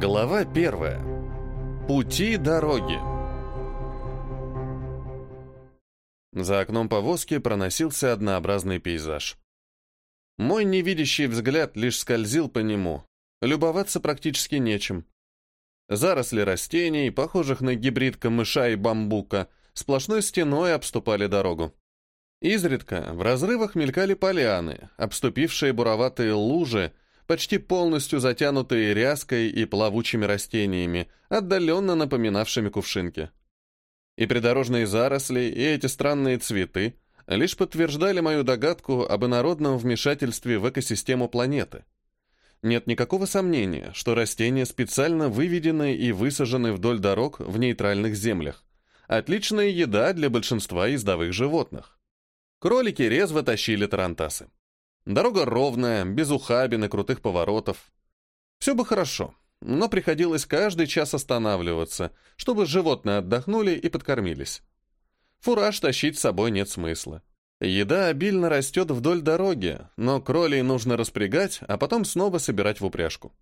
Глава первая. Пути дороги. За окном повозки проносился однообразный пейзаж. Мой невидящий взгляд лишь скользил по нему. Любоваться практически нечем. Заросли растений, похожих на гибрид камыша и бамбука, сплошной стеной обступали дорогу. Изредка в разрывах мелькали поляны, обступившие буроватые лужи, почти полностью затянутые ряской и плавучими растениями, отдаленно напоминавшими кувшинки. И придорожные заросли, и эти странные цветы лишь подтверждали мою догадку об инородном вмешательстве в экосистему планеты. Нет никакого сомнения, что растения специально выведены и высажены вдоль дорог в нейтральных землях. Отличная еда для большинства ездовых животных. Кролики резво тащили тарантасы. Дорога ровная, без ухабин и крутых поворотов. Все бы хорошо, но приходилось каждый час останавливаться, чтобы животные отдохнули и подкормились. Фураж тащить с собой нет смысла. Еда обильно растет вдоль дороги, но кролей нужно распрягать, а потом снова собирать в упряжку.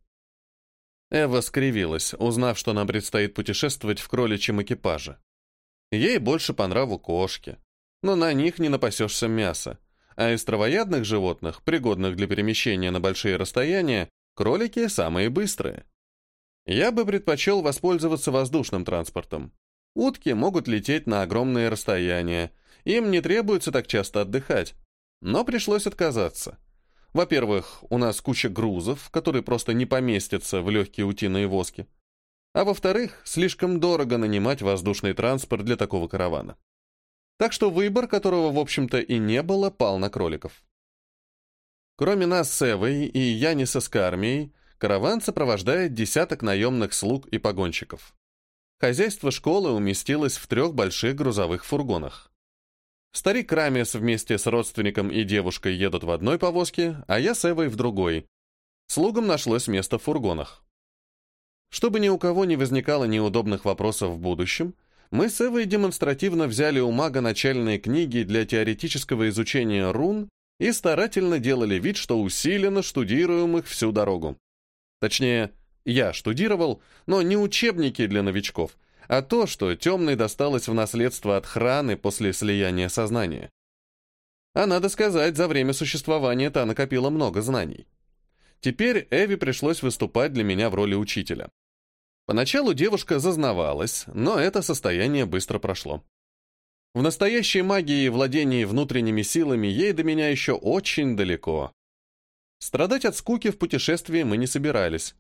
Эва скривилась, узнав, что нам предстоит путешествовать в кроличьем экипаже. Ей больше по нраву кошки, но на них не напасешься мяса, а из травоядных животных, пригодных для перемещения на большие расстояния, кролики самые быстрые. Я бы предпочел воспользоваться воздушным транспортом. Утки могут лететь на огромные расстояния, им не требуется так часто отдыхать, но пришлось отказаться. Во-первых, у нас куча грузов, которые просто не поместятся в легкие утиные воски. А во-вторых, слишком дорого нанимать воздушный транспорт для такого каравана. Так что выбор, которого, в общем-то, и не было, пал на кроликов. Кроме нас с Эвой и Яниса с Кармией, караван сопровождает десяток наемных слуг и погонщиков. Хозяйство школы уместилось в трех больших грузовых фургонах. Старик Рамес вместе с родственником и девушкой едут в одной повозке, а я с Эвой в другой. Слугам нашлось место в фургонах. Чтобы ни у кого не возникало неудобных вопросов в будущем, мы с Эвой демонстративно взяли у мага начальные книги для теоретического изучения рун и старательно делали вид, что усиленно штудируем их всю дорогу. Точнее, я штудировал, но не учебники для новичков, а то, что темной досталось в наследство от храны после слияния сознания. А надо сказать, за время существования та накопила много знаний. Теперь Эви пришлось выступать для меня в роли учителя. Поначалу девушка зазнавалась, но это состояние быстро прошло. В настоящей магии и владении внутренними силами ей до меня еще очень далеко. Страдать от скуки в путешествии мы не собирались.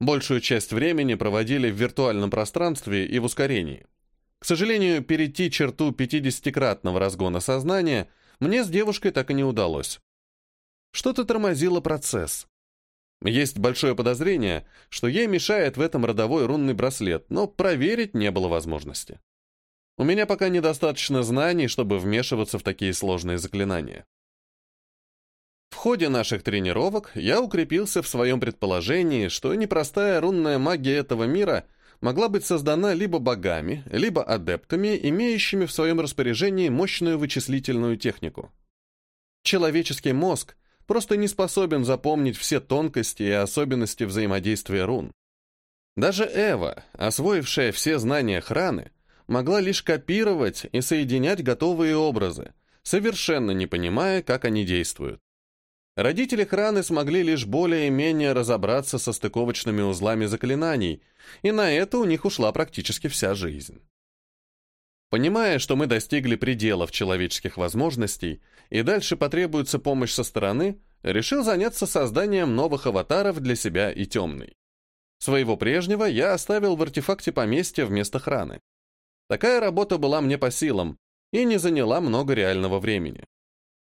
Большую часть времени проводили в виртуальном пространстве и в ускорении. К сожалению, перейти черту 50-кратного разгона сознания мне с девушкой так и не удалось. Что-то тормозило процесс. Есть большое подозрение, что ей мешает в этом родовой рунный браслет, но проверить не было возможности. У меня пока недостаточно знаний, чтобы вмешиваться в такие сложные заклинания. В ходе наших тренировок я укрепился в своем предположении, что непростая рунная магия этого мира могла быть создана либо богами, либо адептами, имеющими в своем распоряжении мощную вычислительную технику. Человеческий мозг просто не способен запомнить все тонкости и особенности взаимодействия рун. Даже Эва, освоившая все знания храны, могла лишь копировать и соединять готовые образы, совершенно не понимая, как они действуют. Родители храны смогли лишь более-менее разобраться со стыковочными узлами заклинаний, и на это у них ушла практически вся жизнь. Понимая, что мы достигли пределов человеческих возможностей и дальше потребуется помощь со стороны, решил заняться созданием новых аватаров для себя и темной. Своего прежнего я оставил в артефакте поместья вместо храны. Такая работа была мне по силам и не заняла много реального времени.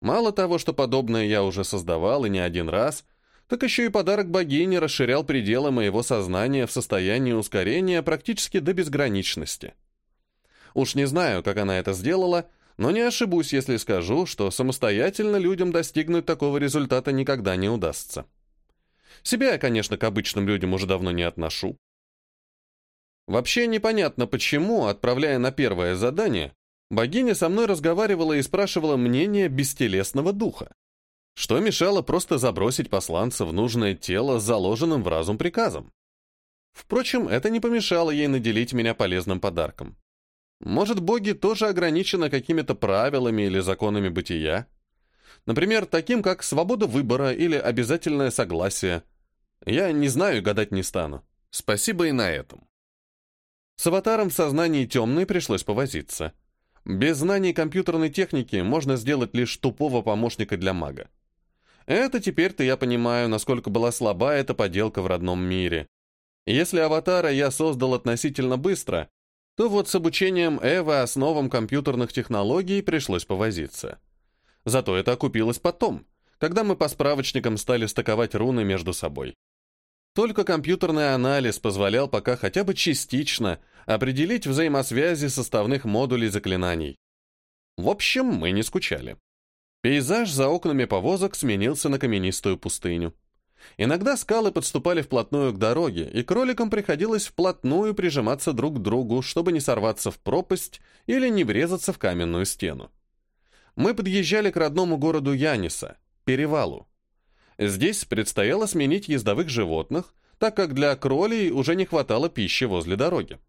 Мало того, что подобное я уже создавал и не один раз, так еще и подарок богине расширял пределы моего сознания в состоянии ускорения практически до безграничности. Уж не знаю, как она это сделала, но не ошибусь, если скажу, что самостоятельно людям достигнуть такого результата никогда не удастся. Себя я, конечно, к обычным людям уже давно не отношу. Вообще непонятно почему, отправляя на первое задание, богиня со мной разговаривала и спрашивала мнение бестелесного духа. Что мешало просто забросить посланца в нужное тело с заложенным в разум приказом? Впрочем, это не помешало ей наделить меня полезным подарком. Может, боги тоже ограничены какими-то правилами или законами бытия? Например, таким, как свобода выбора или обязательное согласие. Я не знаю и гадать не стану. Спасибо и на этом. С аватаром в сознании темной пришлось повозиться. Без знаний компьютерной техники можно сделать лишь тупого помощника для мага. Это теперь-то я понимаю, насколько была слаба эта поделка в родном мире. Если аватара я создал относительно быстро, то вот с обучением Эвы основам компьютерных технологий пришлось повозиться. Зато это окупилось потом, когда мы по справочникам стали стыковать руны между собой. Только компьютерный анализ позволял пока хотя бы частично определить взаимосвязи составных модулей заклинаний. В общем, мы не скучали. Пейзаж за окнами повозок сменился на каменистую пустыню. Иногда скалы подступали вплотную к дороге, и кроликам приходилось вплотную прижиматься друг к другу, чтобы не сорваться в пропасть или не врезаться в каменную стену. Мы подъезжали к родному городу Яниса, Перевалу. Здесь предстояло сменить ездовых животных, так как для кролей уже не хватало пищи возле дороги.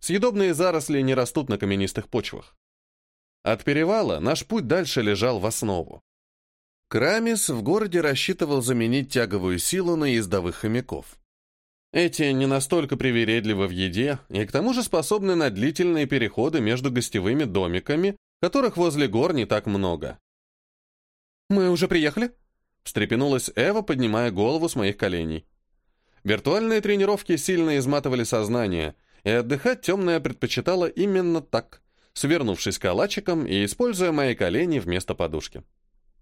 Съедобные заросли не растут на каменистых почвах. От перевала наш путь дальше лежал в основу. Крамис в городе рассчитывал заменить тяговую силу на ездовых хомяков. Эти не настолько привередливы в еде и к тому же способны на длительные переходы между гостевыми домиками, которых возле гор не так много. «Мы уже приехали?» — встрепенулась Эва, поднимая голову с моих коленей. Виртуальные тренировки сильно изматывали сознание, и отдыхать темная предпочитала именно так, свернувшись калачиком и используя мои колени вместо подушки.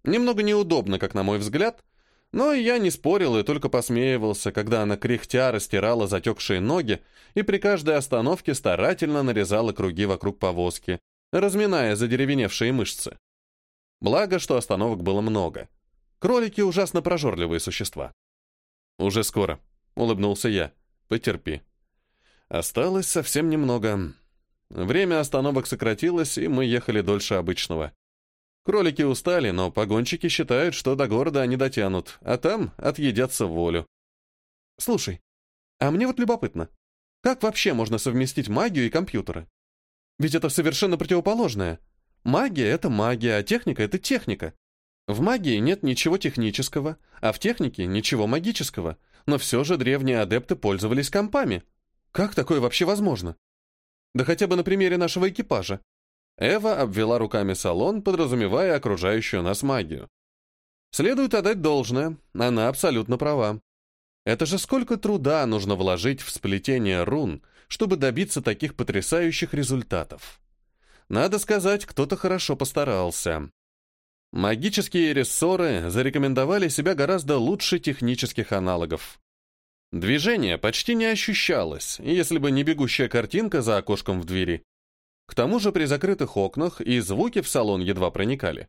Немного неудобно, как на мой взгляд, но я не спорил и только посмеивался, когда она кряхтя растирала затекшие ноги и при каждой остановке старательно нарезала круги вокруг повозки, разминая задеревеневшие мышцы. Благо, что остановок было много. Кролики ужасно прожорливые существа. «Уже скоро», — улыбнулся я. «Потерпи». Осталось совсем немного. Время остановок сократилось, и мы ехали дольше обычного. Кролики устали, но погонщики считают, что до города они дотянут, а там отъедятся волю. Слушай, а мне вот любопытно, как вообще можно совместить магию и компьютеры? Ведь это совершенно противоположное. Магия — это магия, а техника — это техника. В магии нет ничего технического, а в технике ничего магического, но все же древние адепты пользовались компами. Как такое вообще возможно? Да хотя бы на примере нашего экипажа. Эва обвела руками салон, подразумевая окружающую нас магию. Следует отдать должное, она абсолютно права. Это же сколько труда нужно вложить в сплетение рун, чтобы добиться таких потрясающих результатов. Надо сказать, кто-то хорошо постарался. Магические рессоры зарекомендовали себя гораздо лучше технических аналогов. Движение почти не ощущалось, если бы не бегущая картинка за окошком в двери. К тому же при закрытых окнах и звуки в салон едва проникали.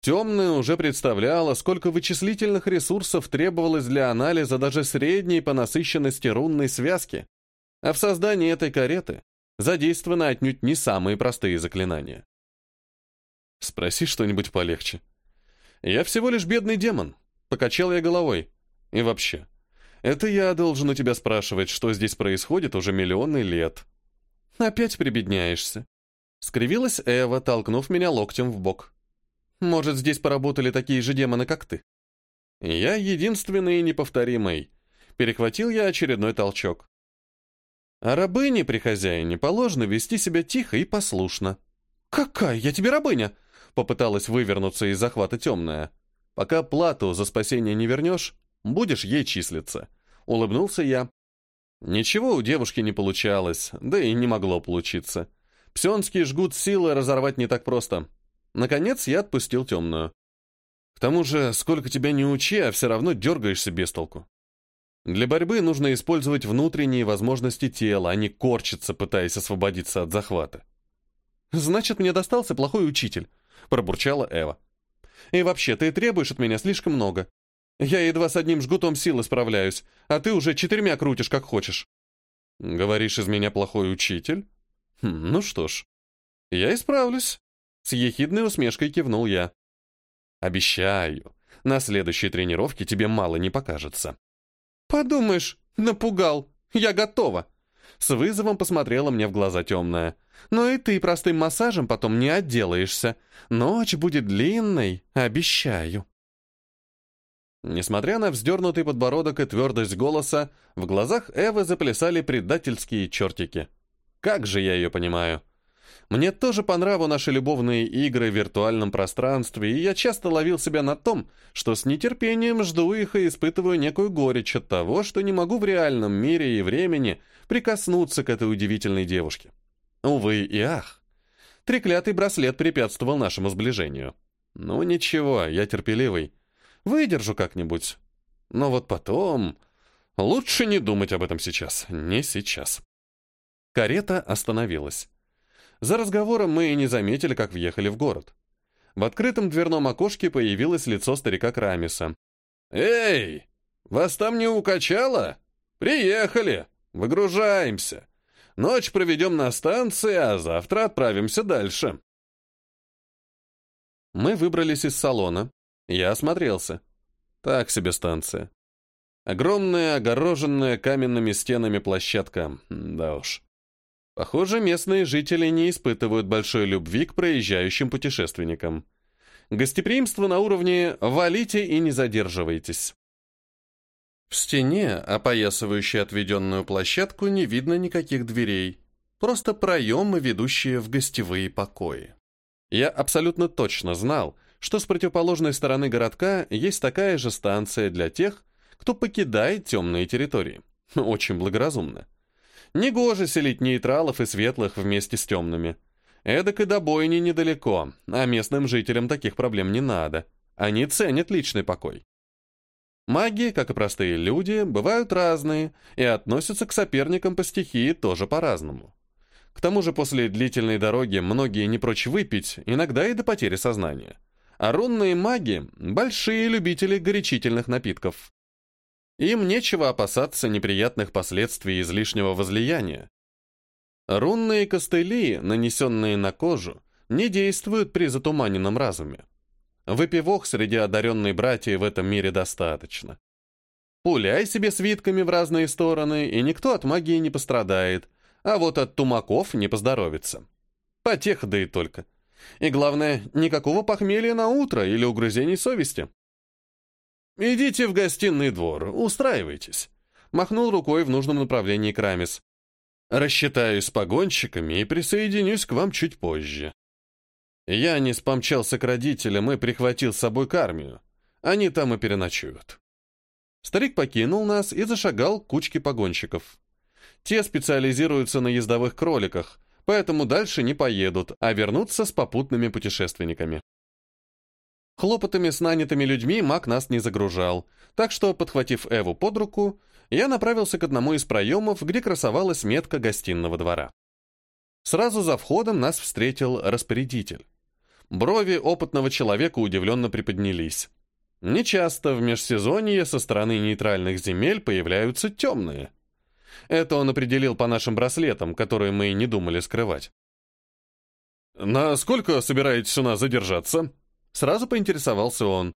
Темная уже представляла, сколько вычислительных ресурсов требовалось для анализа даже средней по насыщенности рунной связки, а в создании этой кареты задействованы отнюдь не самые простые заклинания. Спроси что-нибудь полегче. Я всего лишь бедный демон, покачал я головой. И вообще, это я должен у тебя спрашивать, что здесь происходит уже миллионы лет. «Опять прибедняешься», — скривилась Эва, толкнув меня локтем в бок. «Может, здесь поработали такие же демоны, как ты?» «Я единственный и неповторимый», — перехватил я очередной толчок. «А рабыне при хозяине положено вести себя тихо и послушно». «Какая я тебе рабыня?» — попыталась вывернуться из захвата темная. «Пока плату за спасение не вернешь, будешь ей числиться», — улыбнулся я, Ничего у девушки не получалось, да и не могло получиться. Псионский жгут силы разорвать не так просто. Наконец я отпустил темную. К тому же, сколько тебя не учи, а все равно дергаешься без толку. Для борьбы нужно использовать внутренние возможности тела, а не корчиться, пытаясь освободиться от захвата. «Значит, мне достался плохой учитель», — пробурчала Эва. «И вообще, ты требуешь от меня слишком много. Я едва с одним жгутом силы справляюсь, а ты уже четырьмя крутишь, как хочешь. Говоришь, из меня плохой учитель? Хм, ну что ж, я исправлюсь. С ехидной усмешкой кивнул я. Обещаю, на следующей тренировке тебе мало не покажется. Подумаешь, напугал. Я готова!» С вызовом посмотрела мне в глаза темная. «Но и ты простым массажем потом не отделаешься. Ночь будет длинной, обещаю». Несмотря на вздернутый подбородок и твердость голоса, в глазах Эвы заплясали предательские чертики. Как же я ее понимаю. Мне тоже по нраву наши любовные игры в виртуальном пространстве, и я часто ловил себя на том, что с нетерпением жду их и испытываю некую горечь от того, что не могу в реальном мире и времени прикоснуться к этой удивительной девушке. Увы и ах. Треклятый браслет препятствовал нашему сближению. Ну ничего, я терпеливый. Выдержу как-нибудь. Но вот потом... Лучше не думать об этом сейчас. Не сейчас. Карета остановилась. За разговором мы и не заметили, как въехали в город. В открытом дверном окошке появилось лицо старика Крамиса. «Эй, вас там не укачало? Приехали! Выгружаемся! Ночь проведем на станции, а завтра отправимся дальше». Мы выбрались из салона, я осмотрелся. Так себе станция. Огромная, огороженная каменными стенами площадка. Да уж. Похоже, местные жители не испытывают большой любви к проезжающим путешественникам. Гостеприимство на уровне «валите и не задерживайтесь». В стене, опоясывающей отведенную площадку, не видно никаких дверей. Просто проемы, ведущие в гостевые покои. Я абсолютно точно знал, что с противоположной стороны городка есть такая же станция для тех, кто покидает темные территории. Очень благоразумно. Негоже селить нейтралов и светлых вместе с темными. Эдак и до бойни недалеко, а местным жителям таких проблем не надо. Они ценят личный покой. Маги, как и простые люди, бывают разные и относятся к соперникам по стихии тоже по-разному. К тому же после длительной дороги многие не прочь выпить, иногда и до потери сознания. А рунные маги — большие любители горячительных напитков. Им нечего опасаться неприятных последствий излишнего возлияния. Рунные костыли, нанесенные на кожу, не действуют при затуманенном разуме. Выпивок среди одаренной братьев в этом мире достаточно. Пуляй себе свитками в разные стороны, и никто от магии не пострадает, а вот от тумаков не поздоровится. Потех да и только. И главное, никакого похмелья на утро или угрызений совести. «Идите в гостиный двор, устраивайтесь», — махнул рукой в нужном направлении Крамис. «Рассчитаюсь с погонщиками и присоединюсь к вам чуть позже». Я не спомчался к родителям и прихватил с собой кармию. Они там и переночуют. Старик покинул нас и зашагал к кучке погонщиков. Те специализируются на ездовых кроликах, поэтому дальше не поедут, а вернутся с попутными путешественниками. Хлопотами с нанятыми людьми маг нас не загружал, так что, подхватив Эву под руку, я направился к одному из проемов, где красовалась метка гостиного двора. Сразу за входом нас встретил распорядитель. Брови опытного человека удивленно приподнялись. Нечасто в межсезонье со стороны нейтральных земель появляются темные. Это он определил по нашим браслетам, которые мы и не думали скрывать. «Насколько собираетесь у нас задержаться?» Сразу поинтересовался он.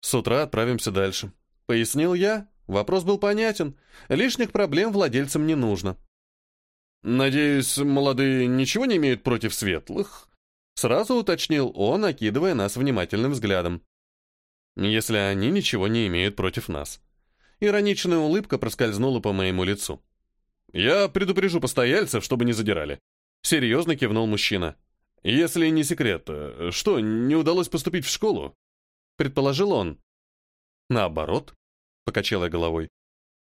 «С утра отправимся дальше», — пояснил я. Вопрос был понятен. Лишних проблем владельцам не нужно. «Надеюсь, молодые ничего не имеют против светлых?» Сразу уточнил он, окидывая нас внимательным взглядом. «Если они ничего не имеют против нас». Ироничная улыбка проскользнула по моему лицу. «Я предупрежу постояльцев, чтобы не задирали». Серьезно кивнул мужчина. «Если не секрет, э, что, не удалось поступить в школу?» Предположил он. «Наоборот», — покачал я головой.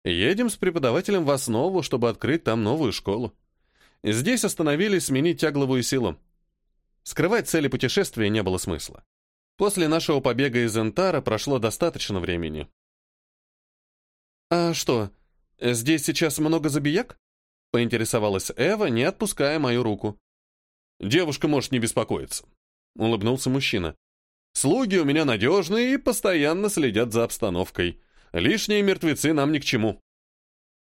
«Едем с преподавателем в основу, чтобы открыть там новую школу. Здесь остановились сменить тягловую силу. Скрывать цели путешествия не было смысла. После нашего побега из Энтара прошло достаточно времени. «А что, здесь сейчас много забияк?» — поинтересовалась Эва, не отпуская мою руку. «Девушка может не беспокоиться», — улыбнулся мужчина. «Слуги у меня надежные и постоянно следят за обстановкой. Лишние мертвецы нам ни к чему».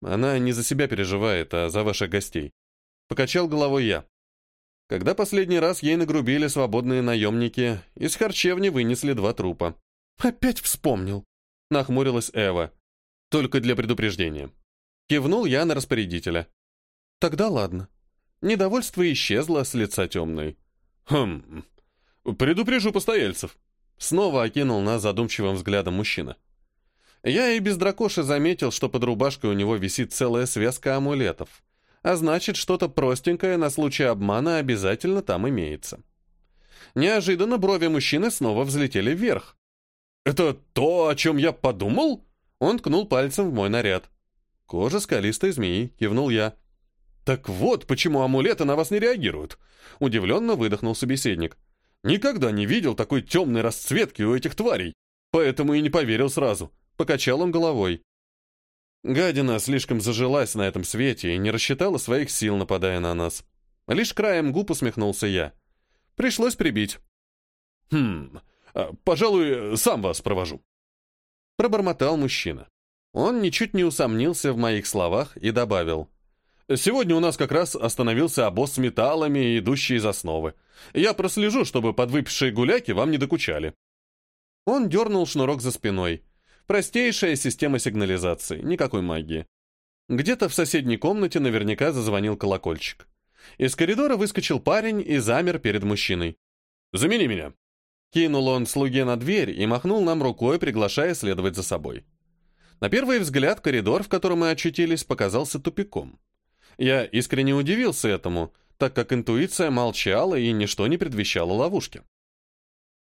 Она не за себя переживает, а за ваших гостей. Покачал головой я. Когда последний раз ей нагрубили свободные наемники, из харчевни вынесли два трупа. «Опять вспомнил», — нахмурилась Эва. Только для предупреждения. Кивнул я на распорядителя. Тогда ладно. Недовольство исчезло с лица темной. Хм, предупрежу постояльцев. Снова окинул нас задумчивым взглядом мужчина. Я и без дракоши заметил, что под рубашкой у него висит целая связка амулетов. А значит, что-то простенькое на случай обмана обязательно там имеется. Неожиданно брови мужчины снова взлетели вверх. «Это то, о чем я подумал?» Он ткнул пальцем в мой наряд. «Кожа скалистой змеи», — кивнул я. «Так вот, почему амулеты на вас не реагируют?» Удивленно выдохнул собеседник. «Никогда не видел такой темной расцветки у этих тварей, поэтому и не поверил сразу». Покачал он головой. Гадина слишком зажилась на этом свете и не рассчитала своих сил, нападая на нас. Лишь краем губ усмехнулся я. Пришлось прибить. «Хм, а, пожалуй, сам вас провожу». Пробормотал мужчина. Он ничуть не усомнился в моих словах и добавил. «Сегодня у нас как раз остановился обоз с металлами, идущий из основы. Я прослежу, чтобы подвыпившие гуляки вам не докучали». Он дернул шнурок за спиной. Простейшая система сигнализации, никакой магии. Где-то в соседней комнате наверняка зазвонил колокольчик. Из коридора выскочил парень и замер перед мужчиной. «Замени меня!» Кинул он слуге на дверь и махнул нам рукой, приглашая следовать за собой. На первый взгляд коридор, в котором мы очутились, показался тупиком. Я искренне удивился этому, так как интуиция молчала и ничто не предвещало ловушки.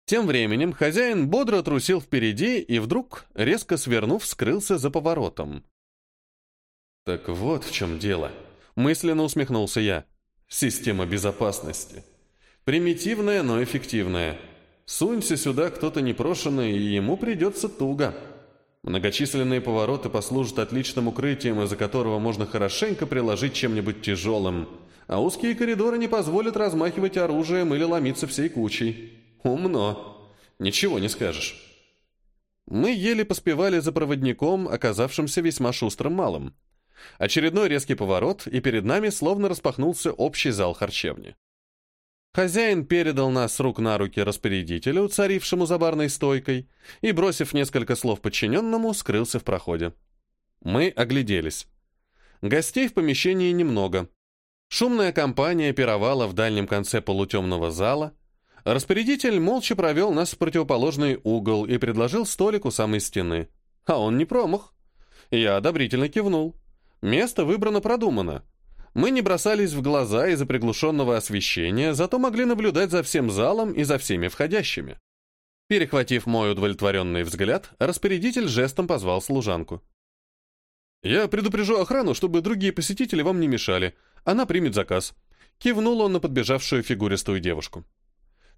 Тем временем хозяин бодро трусил впереди и вдруг, резко свернув, скрылся за поворотом. «Так вот в чем дело», — мысленно усмехнулся я. «Система безопасности. Примитивная, но эффективная. Сунься сюда кто-то непрошенный, и ему придется туго». Многочисленные повороты послужат отличным укрытием, из-за которого можно хорошенько приложить чем-нибудь тяжелым, а узкие коридоры не позволят размахивать оружием или ломиться всей кучей. Умно. Ничего не скажешь. Мы еле поспевали за проводником, оказавшимся весьма шустрым малым. Очередной резкий поворот, и перед нами словно распахнулся общий зал харчевни. Хозяин передал нас с рук на руки распорядителю, царившему за барной стойкой, и, бросив несколько слов подчиненному, скрылся в проходе. Мы огляделись. Гостей в помещении немного. Шумная компания пировала в дальнем конце полутемного зала, Распорядитель молча провел нас в противоположный угол и предложил столик у самой стены. А он не промах. Я одобрительно кивнул. Место выбрано продумано. Мы не бросались в глаза из-за приглушенного освещения, зато могли наблюдать за всем залом и за всеми входящими. Перехватив мой удовлетворенный взгляд, распорядитель жестом позвал служанку. «Я предупрежу охрану, чтобы другие посетители вам не мешали. Она примет заказ». Кивнул он на подбежавшую фигуристую девушку.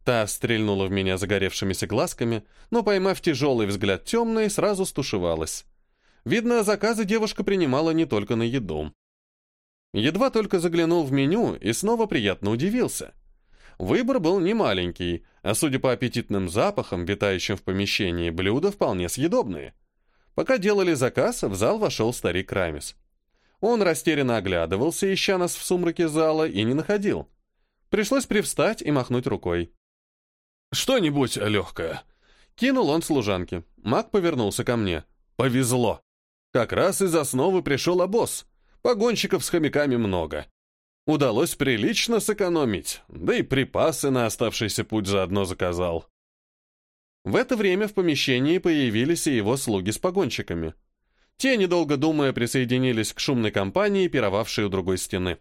Та стрельнула в меня загоревшимися глазками, но, поймав тяжелый взгляд темный, сразу стушевалась. Видно, заказы девушка принимала не только на еду. Едва только заглянул в меню и снова приятно удивился. Выбор был немаленький, а судя по аппетитным запахам, витающим в помещении, блюда вполне съедобные. Пока делали заказ, в зал вошел старик Рамис. Он растерянно оглядывался, ища нас в сумраке зала, и не находил. Пришлось привстать и махнуть рукой. «Что-нибудь легкое». Кинул он служанке. Маг повернулся ко мне. «Повезло. Как раз из основы пришел обоз. Погонщиков с хомяками много. Удалось прилично сэкономить, да и припасы на оставшийся путь заодно заказал». В это время в помещении появились и его слуги с погонщиками. Те, недолго думая, присоединились к шумной компании, пировавшей у другой стены.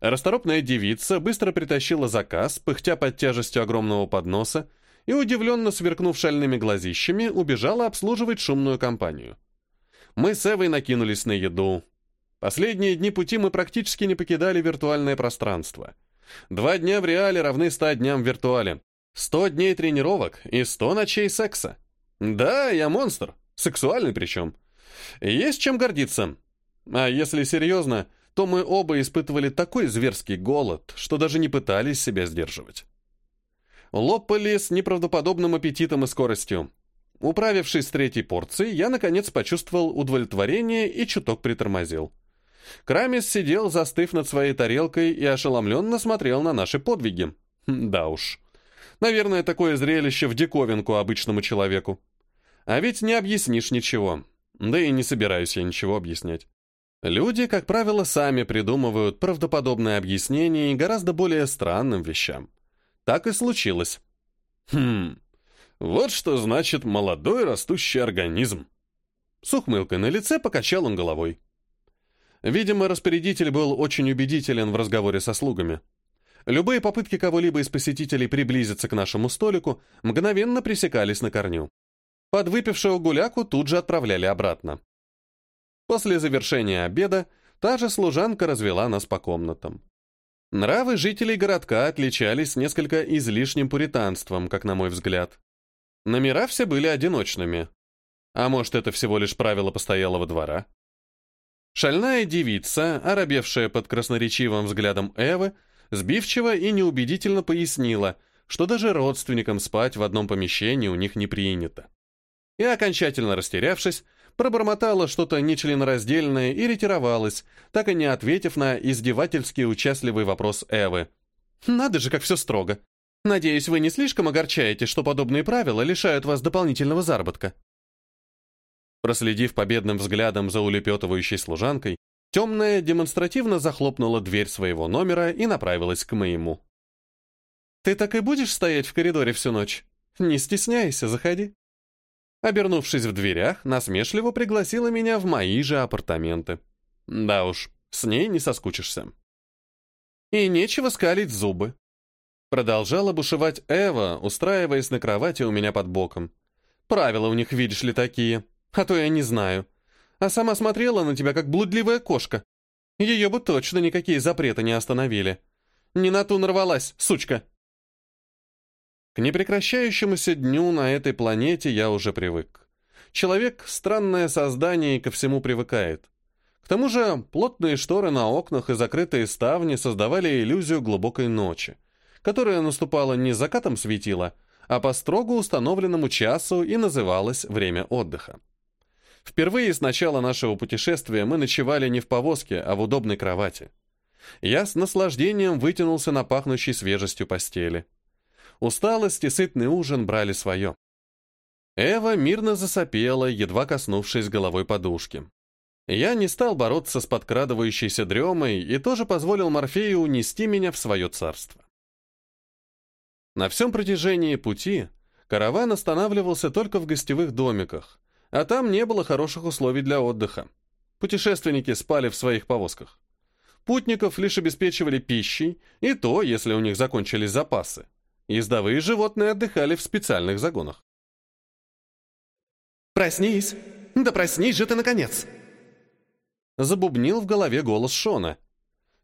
Расторопная девица быстро притащила заказ, пыхтя под тяжестью огромного подноса, и, удивленно сверкнув шальными глазищами, убежала обслуживать шумную компанию. Мы с Эвой накинулись на еду. Последние дни пути мы практически не покидали виртуальное пространство. Два дня в реале равны ста дням в виртуале. Сто дней тренировок и сто ночей секса. Да, я монстр. Сексуальный причем. Есть чем гордиться. А если серьезно, то мы оба испытывали такой зверский голод, что даже не пытались себя сдерживать. Лопали с неправдоподобным аппетитом и скоростью. Управившись с третьей порцией, я, наконец, почувствовал удовлетворение и чуток притормозил. Крамис сидел, застыв над своей тарелкой, и ошеломленно смотрел на наши подвиги. Хм, да уж. Наверное, такое зрелище в диковинку обычному человеку. А ведь не объяснишь ничего. Да и не собираюсь я ничего объяснять. Люди, как правило, сами придумывают правдоподобные объяснения и гораздо более странным вещам. Так и случилось. Хм, вот что значит молодой растущий организм. С ухмылкой на лице покачал он головой. Видимо, распорядитель был очень убедителен в разговоре со слугами. Любые попытки кого-либо из посетителей приблизиться к нашему столику мгновенно пресекались на корню. Подвыпившего гуляку тут же отправляли обратно. После завершения обеда та же служанка развела нас по комнатам. Нравы жителей городка отличались несколько излишним пуританством, как на мой взгляд. Номера все были одиночными. А может, это всего лишь правило постоялого двора? Шальная девица, оробевшая под красноречивым взглядом Эвы, сбивчиво и неубедительно пояснила, что даже родственникам спать в одном помещении у них не принято. И, окончательно растерявшись, пробормотала что-то нечленораздельное и ретировалась, так и не ответив на издевательский участливый вопрос Эвы. «Надо же, как все строго. Надеюсь, вы не слишком огорчаете, что подобные правила лишают вас дополнительного заработка». Проследив победным взглядом за улепетывающей служанкой, темная демонстративно захлопнула дверь своего номера и направилась к моему. «Ты так и будешь стоять в коридоре всю ночь? Не стесняйся, заходи». Обернувшись в дверях, насмешливо пригласила меня в мои же апартаменты. Да уж, с ней не соскучишься. И нечего скалить зубы. Продолжала бушевать Эва, устраиваясь на кровати у меня под боком. Правила у них, видишь ли, такие. А то я не знаю. А сама смотрела на тебя, как блудливая кошка. Ее бы точно никакие запреты не остановили. Не на ту нарвалась, сучка. К непрекращающемуся дню на этой планете я уже привык. Человек — странное создание и ко всему привыкает. К тому же плотные шторы на окнах и закрытые ставни создавали иллюзию глубокой ночи, которая наступала не закатом светила, а по строго установленному часу и называлась время отдыха. Впервые с начала нашего путешествия мы ночевали не в повозке, а в удобной кровати. Я с наслаждением вытянулся на пахнущей свежестью постели. Усталость и сытный ужин брали свое. Эва мирно засопела, едва коснувшись головой подушки. Я не стал бороться с подкрадывающейся дремой и тоже позволил Морфею унести меня в свое царство. На всем протяжении пути караван останавливался только в гостевых домиках, а там не было хороших условий для отдыха. Путешественники спали в своих повозках. Путников лишь обеспечивали пищей, и то, если у них закончились запасы. Ездовые животные отдыхали в специальных загонах. «Проснись! Да проснись же ты, наконец!» Забубнил в голове голос Шона.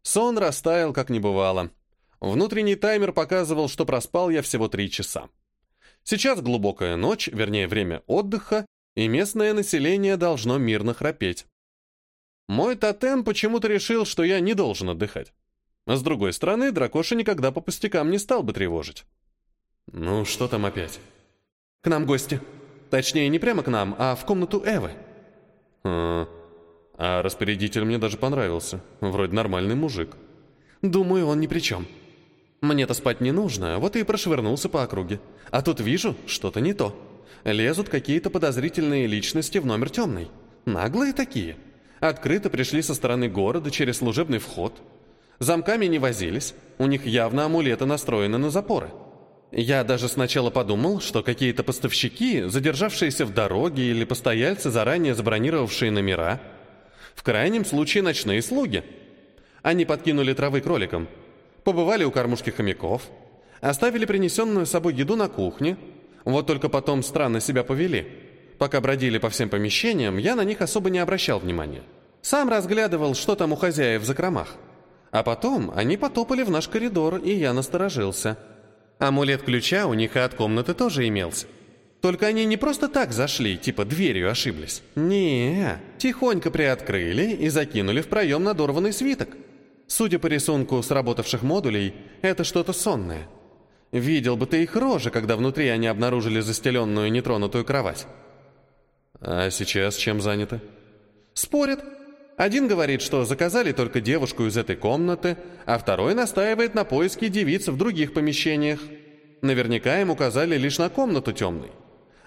Сон растаял, как не бывало. Внутренний таймер показывал, что проспал я всего три часа. Сейчас глубокая ночь, вернее, время отдыха, и местное население должно мирно храпеть. Мой тотем почему-то решил, что я не должен отдыхать. А с другой стороны, дракоша никогда по пустякам не стал бы тревожить. «Ну, что там опять?» «К нам гости. Точнее, не прямо к нам, а в комнату Эвы». «А, а распорядитель мне даже понравился. Вроде нормальный мужик». «Думаю, он ни при чем. Мне-то спать не нужно, вот и прошвырнулся по округе. А тут вижу, что-то не то. Лезут какие-то подозрительные личности в номер темный. Наглые такие. Открыто пришли со стороны города через служебный вход. Замками не возились, у них явно амулеты настроены на запоры». Я даже сначала подумал, что какие-то поставщики, задержавшиеся в дороге или постояльцы, заранее забронировавшие номера. В крайнем случае ночные слуги. Они подкинули травы кроликам, побывали у кормушки хомяков, оставили принесенную с собой еду на кухне, вот только потом странно себя повели. Пока бродили по всем помещениям, я на них особо не обращал внимания. Сам разглядывал, что там у хозяев в закромах. А потом они потопали в наш коридор, и я насторожился – Амулет ключа у них и от комнаты тоже имелся. Только они не просто так зашли, типа дверью ошиблись. Не, тихонько приоткрыли и закинули в проем надорванный свиток. Судя по рисунку сработавших модулей, это что-то сонное. Видел бы ты их рожи, когда внутри они обнаружили застеленную нетронутую кровать. А сейчас чем заняты? Спорят. Один говорит, что заказали только девушку из этой комнаты, а второй настаивает на поиске девиц в других помещениях. Наверняка им указали лишь на комнату темной.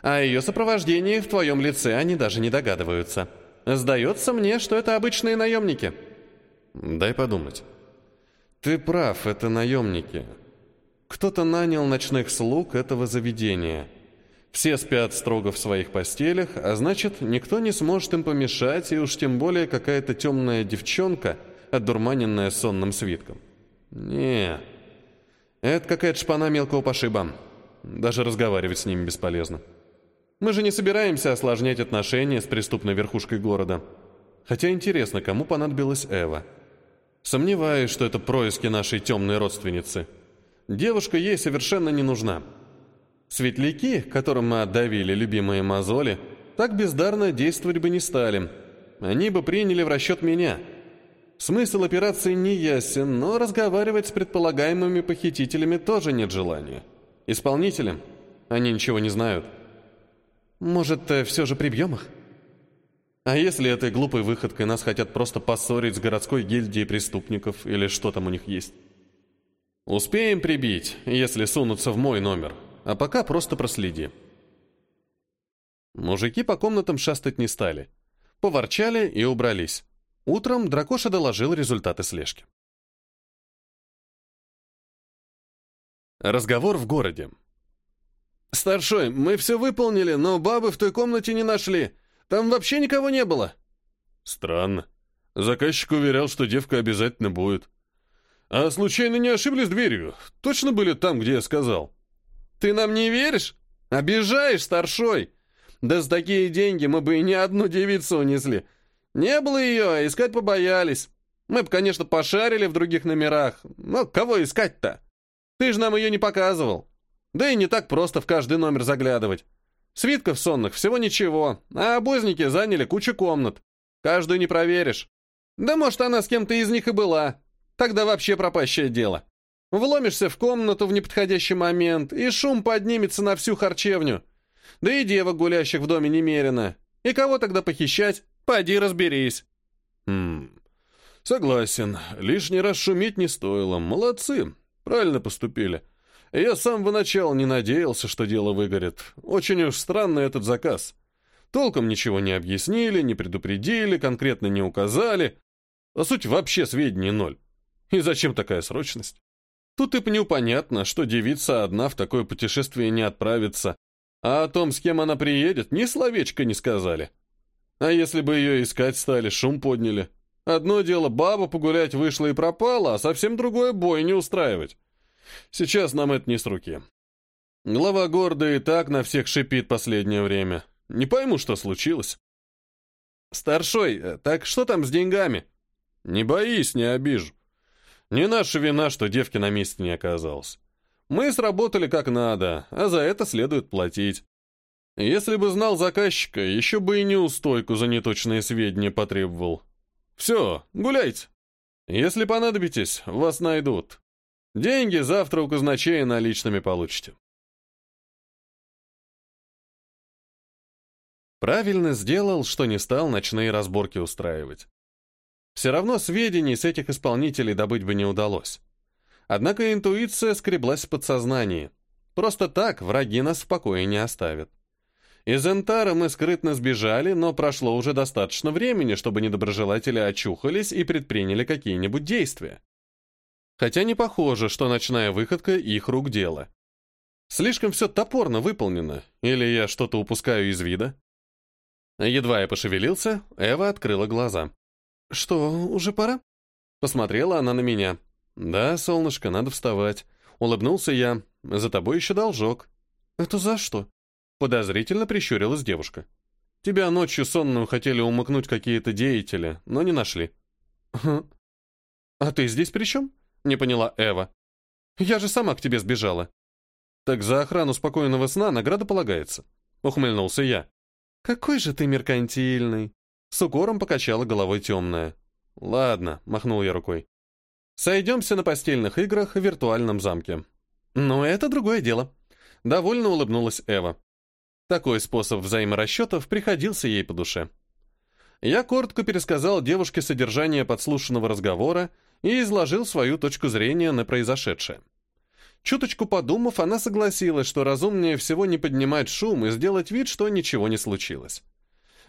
А ее сопровождении в твоем лице они даже не догадываются. Сдается мне, что это обычные наемники». «Дай подумать». «Ты прав, это наемники. Кто-то нанял ночных слуг этого заведения. Все спят строго в своих постелях, а значит, никто не сможет им помешать, и уж тем более какая-то темная девчонка, одурманенная сонным свитком. Не, это какая-то шпана мелкого пошиба. Даже разговаривать с ними бесполезно. Мы же не собираемся осложнять отношения с преступной верхушкой города. Хотя интересно, кому понадобилась Эва? Сомневаюсь, что это происки нашей темной родственницы. Девушка ей совершенно не нужна. Светляки, которым мы отдавили любимые мозоли, так бездарно действовать бы не стали. Они бы приняли в расчет меня. Смысл операции не ясен, но разговаривать с предполагаемыми похитителями тоже нет желания. Исполнители? Они ничего не знают. Может, э, все же прибьем их? А если этой глупой выходкой нас хотят просто поссорить с городской гильдией преступников или что там у них есть? Успеем прибить, если сунутся в мой номер, а пока просто проследи. Мужики по комнатам шастать не стали. Поворчали и убрались. Утром Дракоша доложил результаты слежки. Разговор в городе. «Старшой, мы все выполнили, но бабы в той комнате не нашли. Там вообще никого не было». «Странно. Заказчик уверял, что девка обязательно будет. А случайно не ошиблись дверью? Точно были там, где я сказал?» «Ты нам не веришь? Обижаешь, старшой! Да с такие деньги мы бы и не одну девицу унесли. Не было ее, а искать побоялись. Мы бы, конечно, пошарили в других номерах, но кого искать-то? Ты же нам ее не показывал. Да и не так просто в каждый номер заглядывать. Свитков сонных всего ничего, а обозники заняли кучу комнат. Каждую не проверишь. Да может, она с кем-то из них и была. Тогда вообще пропащее дело. Вломишься в комнату в неподходящий момент, и шум поднимется на всю харчевню. Да и девок гулящих в доме немерено. И кого тогда похищать? Пойди разберись. Хм, согласен. Лишний раз шуметь не стоило. Молодцы. Правильно поступили. Я с самого начала не надеялся, что дело выгорит. Очень уж странный этот заказ. Толком ничего не объяснили, не предупредили, конкретно не указали. По сути, вообще сведений ноль. И зачем такая срочность? Тут и пню понятно, что девица одна в такое путешествие не отправится, а о том, с кем она приедет, ни словечко не сказали. А если бы ее искать стали, шум подняли. Одно дело баба погулять вышла и пропала, а совсем другое бой не устраивать. Сейчас нам это не с руки. Глава города и так на всех шипит последнее время. Не пойму, что случилось. Старшой, э, так что там с деньгами? Не боись, не обижу. Не наша вина, что девки на месте не оказалось. Мы сработали как надо, а за это следует платить. Если бы знал заказчика, еще бы и неустойку за неточные сведения потребовал. Все, гуляйте. Если понадобитесь, вас найдут. Деньги завтра у казначея наличными получите. Правильно сделал, что не стал ночные разборки устраивать. Все равно сведений с этих исполнителей добыть бы не удалось. Однако интуиция скреблась в подсознании. Просто так враги нас в покое не оставят. Из Энтара мы скрытно сбежали, но прошло уже достаточно времени, чтобы недоброжелатели очухались и предприняли какие-нибудь действия. Хотя не похоже, что ночная выходка их рук дело. Слишком все топорно выполнено, или я что-то упускаю из вида? Едва я пошевелился, Эва открыла глаза. «Что, уже пора?» Посмотрела она на меня. «Да, солнышко, надо вставать». Улыбнулся я. «За тобой еще должок». «Это за что?» Подозрительно прищурилась девушка. «Тебя ночью сонную хотели умыкнуть какие-то деятели, но не нашли». «А ты здесь при чем?» — не поняла Эва. «Я же сама к тебе сбежала». «Так за охрану спокойного сна награда полагается», — ухмыльнулся я. «Какой же ты меркантильный!» С укором покачала головой темная. «Ладно», — махнул я рукой. «Сойдемся на постельных играх в виртуальном замке». «Но это другое дело». Довольно улыбнулась Эва. Такой способ взаиморасчетов приходился ей по душе. Я коротко пересказал девушке содержание подслушанного разговора и изложил свою точку зрения на произошедшее. Чуточку подумав, она согласилась, что разумнее всего не поднимать шум и сделать вид, что ничего не случилось.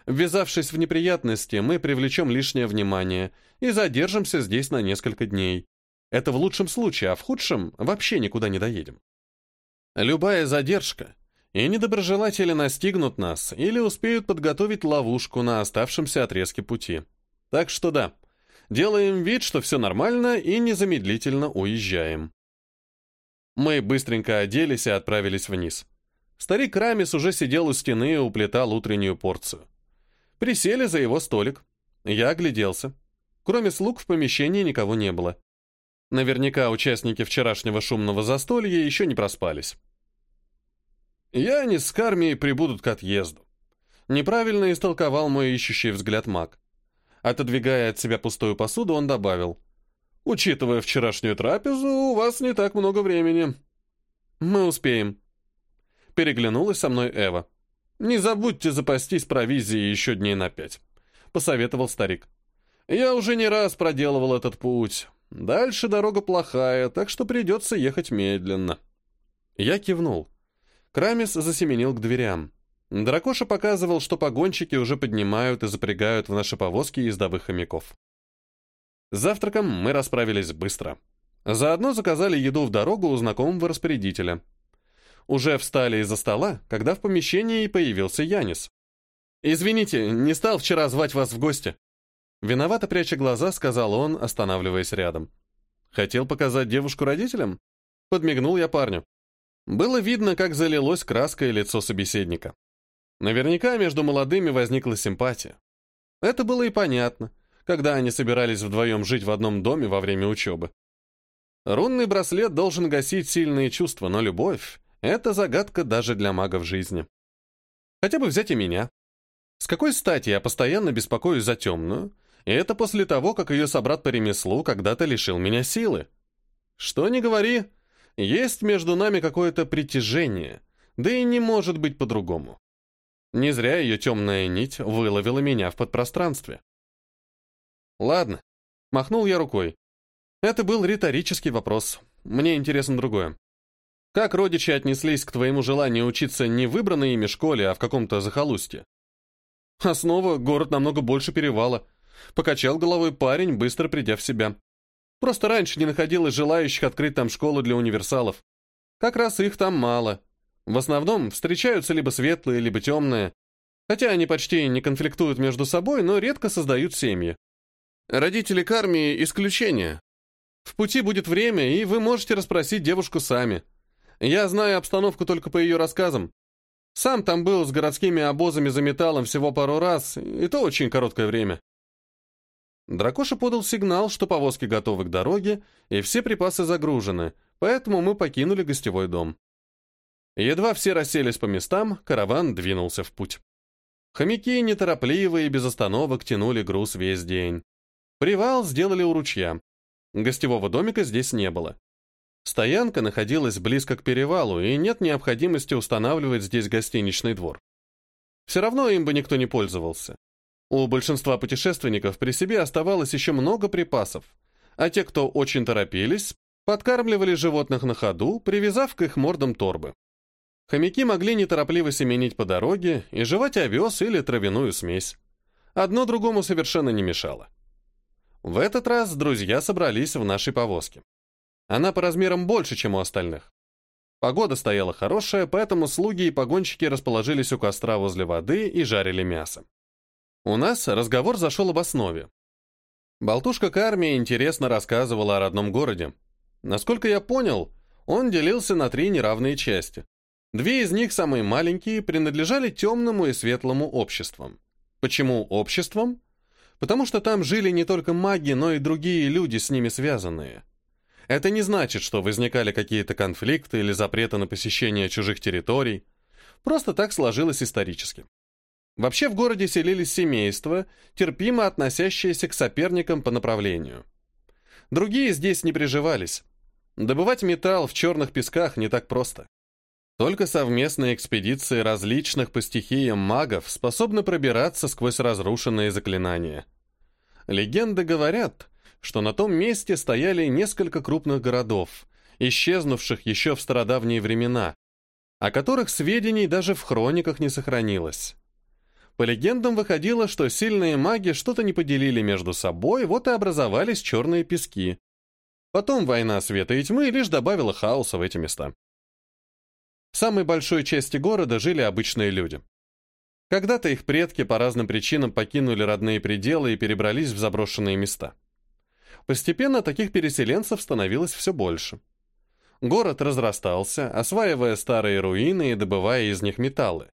Ввязавшись в неприятности, мы привлечем лишнее внимание и задержимся здесь на несколько дней. Это в лучшем случае, а в худшем вообще никуда не доедем. Любая задержка, и недоброжелатели настигнут нас или успеют подготовить ловушку на оставшемся отрезке пути. Так что да, делаем вид, что все нормально и незамедлительно уезжаем. Мы быстренько оделись и отправились вниз. Старик Рамис уже сидел у стены и уплетал утреннюю порцию. Присели за его столик. Я огляделся. Кроме слуг в помещении никого не было. Наверняка участники вчерашнего шумного застолья еще не проспались. «Я не с кармией прибудут к отъезду», — неправильно истолковал мой ищущий взгляд маг. Отодвигая от себя пустую посуду, он добавил. «Учитывая вчерашнюю трапезу, у вас не так много времени». «Мы успеем». Переглянулась со мной Эва. «Не забудьте запастись провизией еще дней на пять», — посоветовал старик. «Я уже не раз проделывал этот путь. Дальше дорога плохая, так что придется ехать медленно». Я кивнул. Крамис засеменил к дверям. Дракоша показывал, что погонщики уже поднимают и запрягают в наши повозки ездовых хомяков. завтраком мы расправились быстро. Заодно заказали еду в дорогу у знакомого распорядителя. Уже встали из-за стола, когда в помещении появился Янис. «Извините, не стал вчера звать вас в гости». Виновато пряча глаза, сказал он, останавливаясь рядом. «Хотел показать девушку родителям?» Подмигнул я парню. Было видно, как залилось краской лицо собеседника. Наверняка между молодыми возникла симпатия. Это было и понятно, когда они собирались вдвоем жить в одном доме во время учебы. Рунный браслет должен гасить сильные чувства, но любовь — это загадка даже для магов жизни. Хотя бы взять и меня. С какой стати я постоянно беспокоюсь за темную, и это после того, как ее собрат по ремеслу когда-то лишил меня силы? Что ни говори, есть между нами какое-то притяжение, да и не может быть по-другому. Не зря ее темная нить выловила меня в подпространстве. Ладно, махнул я рукой. Это был риторический вопрос. Мне интересно другое. Как родичи отнеслись к твоему желанию учиться не в выбранной ими школе, а в каком-то захолустье? Основа — город намного больше перевала. Покачал головой парень, быстро придя в себя. Просто раньше не находилось желающих открыть там школу для универсалов. Как раз их там мало. В основном встречаются либо светлые, либо темные. Хотя они почти не конфликтуют между собой, но редко создают семьи. Родители к армии – исключение. В пути будет время, и вы можете расспросить девушку сами. Я знаю обстановку только по ее рассказам. Сам там был с городскими обозами за металлом всего пару раз, и то очень короткое время. Дракоша подал сигнал, что повозки готовы к дороге, и все припасы загружены, поэтому мы покинули гостевой дом. Едва все расселись по местам, караван двинулся в путь. Хомяки неторопливо и без остановок тянули груз весь день. Привал сделали у ручья. Гостевого домика здесь не было. Стоянка находилась близко к перевалу, и нет необходимости устанавливать здесь гостиничный двор. Все равно им бы никто не пользовался. У большинства путешественников при себе оставалось еще много припасов, а те, кто очень торопились, подкармливали животных на ходу, привязав к их мордам торбы. Хомяки могли неторопливо семенить по дороге и жевать овес или травяную смесь. Одно другому совершенно не мешало. В этот раз друзья собрались в нашей повозке. Она по размерам больше, чем у остальных. Погода стояла хорошая, поэтому слуги и погонщики расположились у костра возле воды и жарили мясо. У нас разговор зашел об основе. Болтушка Карми интересно рассказывала о родном городе. Насколько я понял, он делился на три неравные части. Две из них, самые маленькие, принадлежали темному и светлому обществам. Почему обществам? Потому что там жили не только маги, но и другие люди, с ними связанные. Это не значит, что возникали какие-то конфликты или запреты на посещение чужих территорий. Просто так сложилось исторически. Вообще в городе селились семейства, терпимо относящиеся к соперникам по направлению. Другие здесь не приживались. Добывать металл в черных песках не так просто. Только совместные экспедиции различных по стихиям магов способны пробираться сквозь разрушенные заклинания. Легенды говорят, что на том месте стояли несколько крупных городов, исчезнувших еще в стародавние времена, о которых сведений даже в хрониках не сохранилось. По легендам выходило, что сильные маги что-то не поделили между собой, вот и образовались черные пески. Потом война света и тьмы лишь добавила хаоса в эти места. В самой большой части города жили обычные люди. Когда-то их предки по разным причинам покинули родные пределы и перебрались в заброшенные места. Постепенно таких переселенцев становилось все больше. Город разрастался, осваивая старые руины и добывая из них металлы.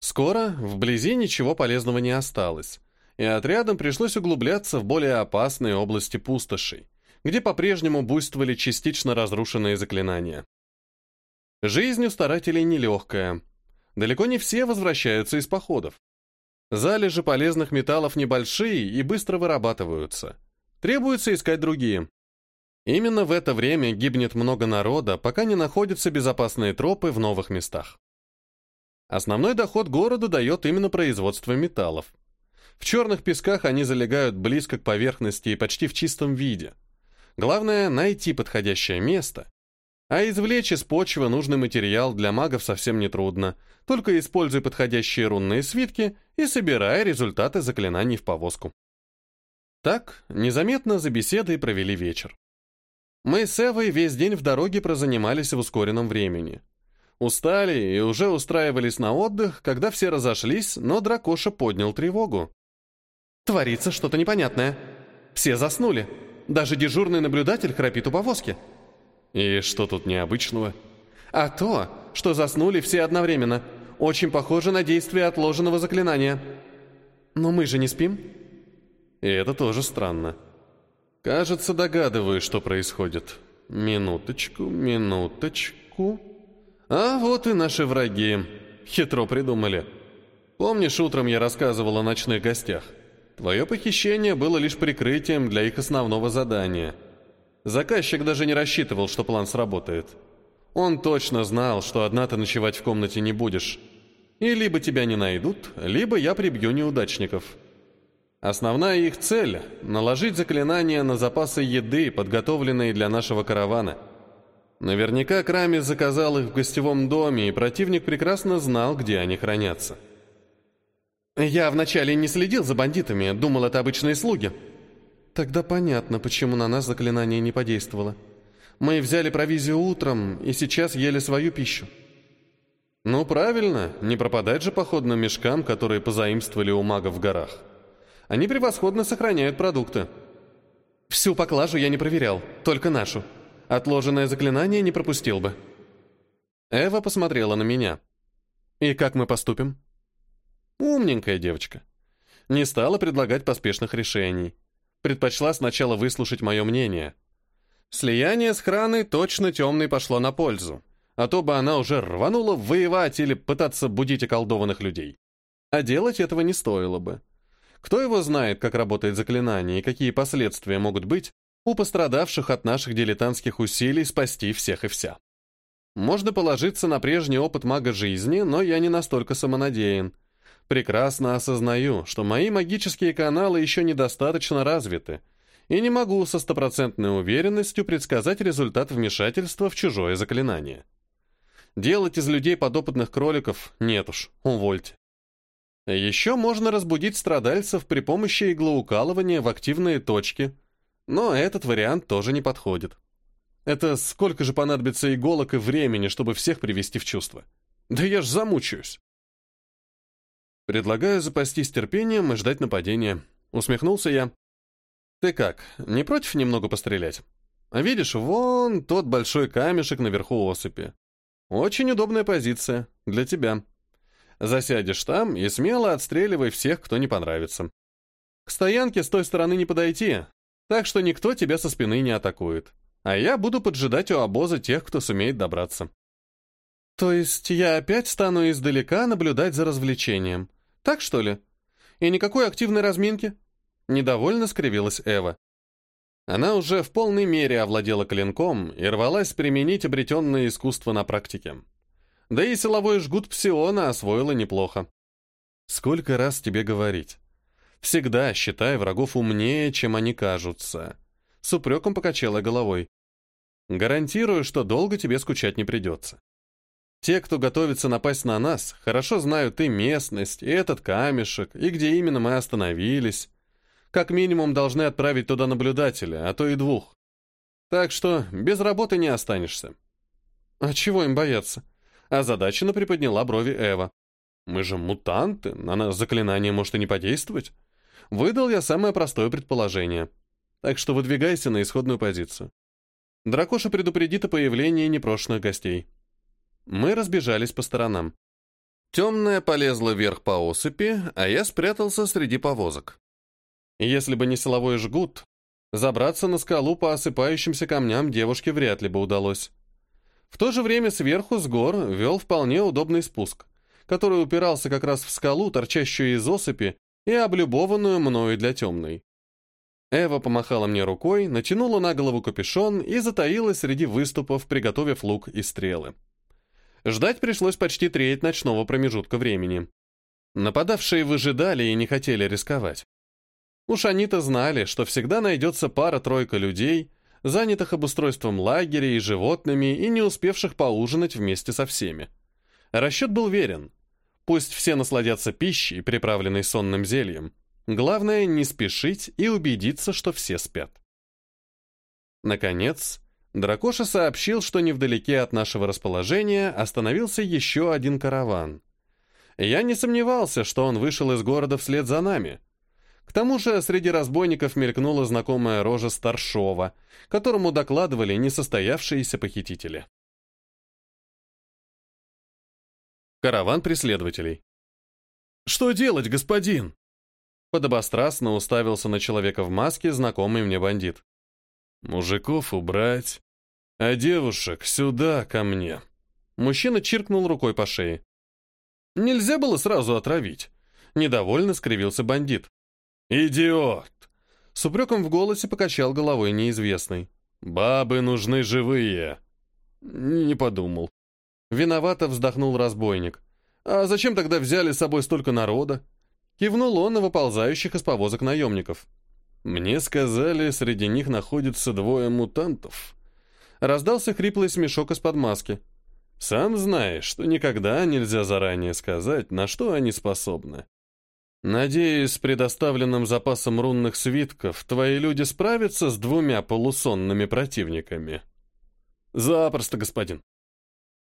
Скоро вблизи ничего полезного не осталось, и отрядам пришлось углубляться в более опасные области пустошей, где по-прежнему буйствовали частично разрушенные заклинания. Жизнь у старателей нелегкая. Далеко не все возвращаются из походов. Залежи полезных металлов небольшие и быстро вырабатываются. Требуется искать другие. Именно в это время гибнет много народа, пока не находятся безопасные тропы в новых местах. Основной доход городу дает именно производство металлов. В черных песках они залегают близко к поверхности и почти в чистом виде. Главное — найти подходящее место. А извлечь из почвы нужный материал для магов совсем нетрудно. Только используй подходящие рунные свитки и собирай результаты заклинаний в повозку. Так, незаметно за беседой провели вечер. Мы с Эвой весь день в дороге прозанимались в ускоренном времени. Устали и уже устраивались на отдых, когда все разошлись, но Дракоша поднял тревогу. «Творится что-то непонятное. Все заснули. Даже дежурный наблюдатель храпит у повозки». «И что тут необычного?» «А то, что заснули все одновременно. Очень похоже на действие отложенного заклинания». «Но мы же не спим?» «И это тоже странно. Кажется, догадываюсь, что происходит. Минуточку, минуточку...» А вот и наши враги. Хитро придумали. Помнишь, утром я рассказывал о ночных гостях? Твое похищение было лишь прикрытием для их основного задания. Заказчик даже не рассчитывал, что план сработает. Он точно знал, что одна ты ночевать в комнате не будешь. И либо тебя не найдут, либо я прибью неудачников. Основная их цель – наложить заклинания на запасы еды, подготовленные для нашего каравана – Наверняка Крамис заказал их в гостевом доме, и противник прекрасно знал, где они хранятся. «Я вначале не следил за бандитами, думал, это обычные слуги». «Тогда понятно, почему на нас заклинание не подействовало. Мы взяли провизию утром, и сейчас ели свою пищу». «Ну, правильно, не пропадать же походным мешкам, которые позаимствовали у магов в горах. Они превосходно сохраняют продукты». «Всю поклажу я не проверял, только нашу», Отложенное заклинание не пропустил бы. Эва посмотрела на меня. «И как мы поступим?» Умненькая девочка. Не стала предлагать поспешных решений. Предпочла сначала выслушать мое мнение. Слияние с храной точно темной пошло на пользу, а то бы она уже рванула воевать или пытаться будить околдованных людей. А делать этого не стоило бы. Кто его знает, как работает заклинание и какие последствия могут быть, у пострадавших от наших дилетантских усилий спасти всех и вся. Можно положиться на прежний опыт мага жизни, но я не настолько самонадеян. Прекрасно осознаю, что мои магические каналы еще недостаточно развиты, и не могу со стопроцентной уверенностью предсказать результат вмешательства в чужое заклинание. Делать из людей подопытных кроликов нет уж, увольте. Еще можно разбудить страдальцев при помощи иглоукалывания в активные точки – но этот вариант тоже не подходит. Это сколько же понадобится иголок и времени, чтобы всех привести в чувство? Да я ж замучаюсь. Предлагаю запастись терпением и ждать нападения. Усмехнулся я. Ты как, не против немного пострелять? Видишь, вон тот большой камешек наверху осыпи. Очень удобная позиция. Для тебя. Засядешь там и смело отстреливай всех, кто не понравится. К стоянке с той стороны не подойти, так что никто тебя со спины не атакует. А я буду поджидать у обоза тех, кто сумеет добраться. То есть я опять стану издалека наблюдать за развлечением. Так что ли? И никакой активной разминки? Недовольно скривилась Эва. Она уже в полной мере овладела клинком и рвалась применить обретенное искусство на практике. Да и силовой жгут псиона освоила неплохо. Сколько раз тебе говорить? Всегда считай врагов умнее, чем они кажутся. С упреком покачала головой. Гарантирую, что долго тебе скучать не придется. Те, кто готовится напасть на нас, хорошо знают и местность, и этот камешек, и где именно мы остановились. Как минимум должны отправить туда наблюдателя, а то и двух. Так что без работы не останешься. А чего им бояться? Озадаченно приподняла брови Эва. Мы же мутанты, на нас заклинание может и не подействовать. Выдал я самое простое предположение. Так что выдвигайся на исходную позицию. Дракоша предупредит о появлении непрошенных гостей. Мы разбежались по сторонам. Темная полезла вверх по осыпи, а я спрятался среди повозок. Если бы не силовой жгут, забраться на скалу по осыпающимся камням девушке вряд ли бы удалось. В то же время сверху с гор вел вполне удобный спуск, который упирался как раз в скалу, торчащую из осыпи и облюбованную мною для темной. Эва помахала мне рукой, натянула на голову капюшон и затаилась среди выступов, приготовив лук и стрелы. Ждать пришлось почти треть ночного промежутка времени. Нападавшие выжидали и не хотели рисковать. Уж они-то знали, что всегда найдется пара-тройка людей, занятых обустройством лагеря и животными и не успевших поужинать вместе со всеми. Расчет был верен. Пусть все насладятся пищей, приправленной сонным зельем. Главное, не спешить и убедиться, что все спят. Наконец, Дракоша сообщил, что невдалеке от нашего расположения остановился еще один караван. Я не сомневался, что он вышел из города вслед за нами. К тому же среди разбойников мелькнула знакомая рожа Старшова, которому докладывали несостоявшиеся похитители. Караван преследователей. «Что делать, господин?» Подобострастно уставился на человека в маске знакомый мне бандит. «Мужиков убрать, а девушек сюда, ко мне». Мужчина чиркнул рукой по шее. «Нельзя было сразу отравить». Недовольно скривился бандит. «Идиот!» С упреком в голосе покачал головой неизвестный. «Бабы нужны живые!» Не подумал. Виновато вздохнул разбойник. «А зачем тогда взяли с собой столько народа?» Кивнул он на выползающих из повозок наемников. «Мне сказали, среди них находится двое мутантов». Раздался хриплый смешок из-под маски. «Сам знаешь, что никогда нельзя заранее сказать, на что они способны. Надеюсь, с предоставленным запасом рунных свитков твои люди справятся с двумя полусонными противниками». «Запросто, господин».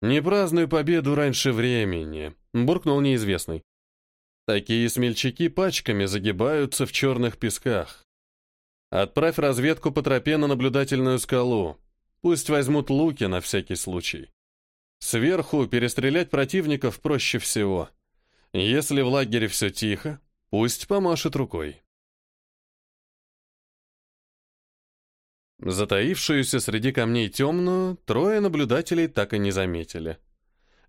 «Не празднуй победу раньше времени», — буркнул неизвестный. Такие смельчаки пачками загибаются в черных песках. Отправь разведку по тропе на наблюдательную скалу. Пусть возьмут луки на всякий случай. Сверху перестрелять противников проще всего. Если в лагере все тихо, пусть помашет рукой. Затаившуюся среди камней темную трое наблюдателей так и не заметили.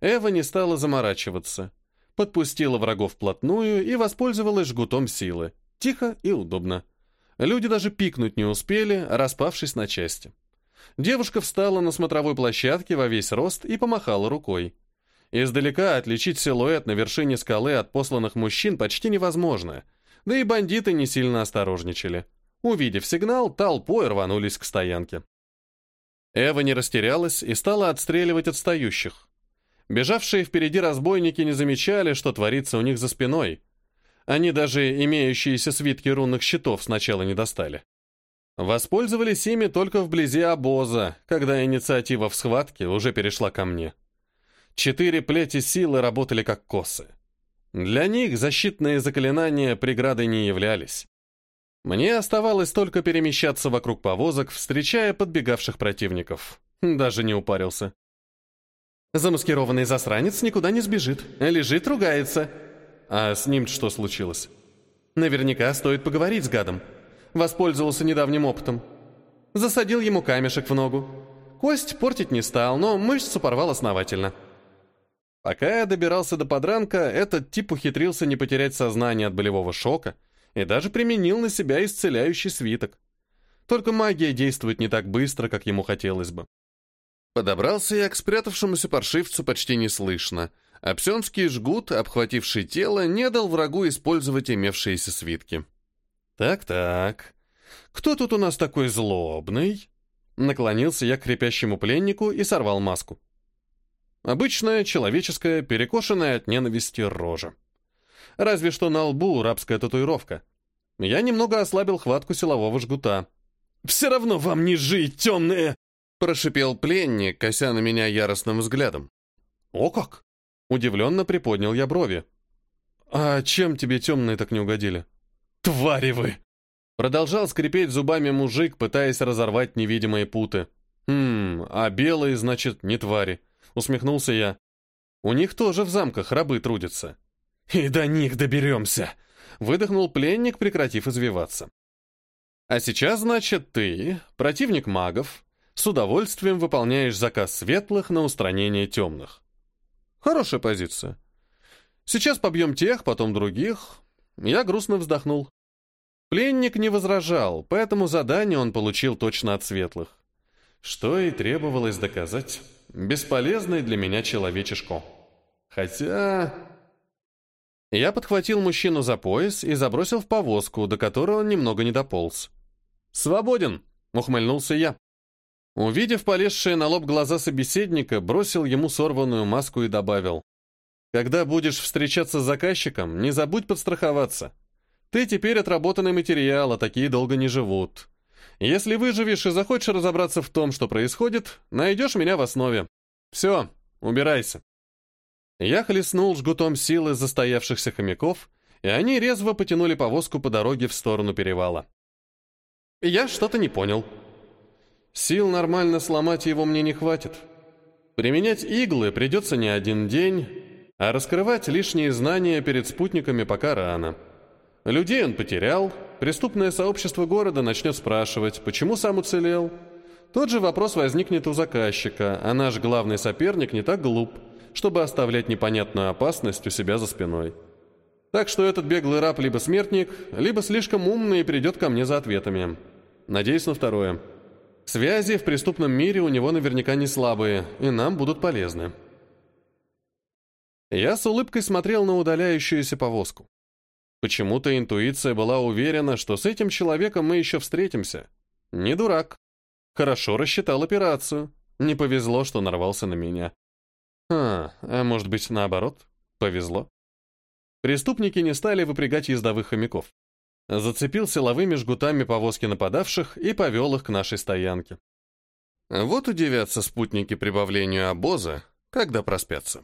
Эва не стала заморачиваться — подпустила врагов вплотную и воспользовалась жгутом силы. Тихо и удобно. Люди даже пикнуть не успели, распавшись на части. Девушка встала на смотровой площадке во весь рост и помахала рукой. Издалека отличить силуэт на вершине скалы от посланных мужчин почти невозможно, да и бандиты не сильно осторожничали. Увидев сигнал, толпой рванулись к стоянке. Эва не растерялась и стала отстреливать отстающих. Бежавшие впереди разбойники не замечали, что творится у них за спиной. Они даже имеющиеся свитки рунных щитов сначала не достали. Воспользовались ими только вблизи обоза, когда инициатива в схватке уже перешла ко мне. Четыре плети силы работали как косы. Для них защитные заклинания преградой не являлись. Мне оставалось только перемещаться вокруг повозок, встречая подбегавших противников. Даже не упарился. Замаскированный засранец никуда не сбежит. Лежит, ругается. А с ним что случилось? Наверняка стоит поговорить с гадом. Воспользовался недавним опытом. Засадил ему камешек в ногу. Кость портить не стал, но мышцу порвал основательно. Пока я добирался до подранка, этот тип ухитрился не потерять сознание от болевого шока и даже применил на себя исцеляющий свиток. Только магия действует не так быстро, как ему хотелось бы. Подобрался я к спрятавшемуся паршивцу почти неслышно, а псенский жгут, обхвативший тело, не дал врагу использовать имевшиеся свитки. «Так-так, кто тут у нас такой злобный?» Наклонился я к крепящему пленнику и сорвал маску. Обычная, человеческая, перекошенная от ненависти рожа. Разве что на лбу рабская татуировка. Я немного ослабил хватку силового жгута. «Все равно вам не жить, темные!» Прошипел пленник, кося на меня яростным взглядом. «О как!» Удивленно приподнял я брови. «А чем тебе темные так не угодили?» «Твари вы!» Продолжал скрипеть зубами мужик, пытаясь разорвать невидимые путы. «Хм, а белые, значит, не твари», — усмехнулся я. «У них тоже в замках рабы трудятся». «И до них доберемся», — выдохнул пленник, прекратив извиваться. «А сейчас, значит, ты, противник магов, с удовольствием выполняешь заказ светлых на устранение темных. Хорошая позиция. Сейчас побьем тех, потом других». Я грустно вздохнул. Пленник не возражал, поэтому задание он получил точно от светлых. Что и требовалось доказать. Бесполезный для меня человечешко. Хотя... Я подхватил мужчину за пояс и забросил в повозку, до которой он немного не дополз. «Свободен!» — ухмыльнулся я. Увидев полезшие на лоб глаза собеседника, бросил ему сорванную маску и добавил. «Когда будешь встречаться с заказчиком, не забудь подстраховаться. Ты теперь отработанный материал, а такие долго не живут. Если выживешь и захочешь разобраться в том, что происходит, найдешь меня в основе. Все, убирайся. Я хлестнул жгутом силы застоявшихся хомяков, и они резво потянули повозку по дороге в сторону перевала. Я что-то не понял. Сил нормально сломать его мне не хватит. Применять иглы придется не один день, а раскрывать лишние знания перед спутниками пока рано. Людей он потерял, преступное сообщество города начнет спрашивать, почему сам уцелел. Тот же вопрос возникнет у заказчика, а наш главный соперник не так глуп, чтобы оставлять непонятную опасность у себя за спиной. Так что этот беглый раб либо смертник, либо слишком умный и придет ко мне за ответами. Надеюсь на второе. Связи в преступном мире у него наверняка не слабые, и нам будут полезны. Я с улыбкой смотрел на удаляющуюся повозку. Почему-то интуиция была уверена, что с этим человеком мы еще встретимся. Не дурак. Хорошо рассчитал операцию. Не повезло, что нарвался на меня. А, а может быть, наоборот? Повезло. Преступники не стали выпрягать ездовых хомяков. Зацепил силовыми жгутами повозки нападавших и повел их к нашей стоянке. Вот удивятся спутники прибавлению обоза, когда проспятся.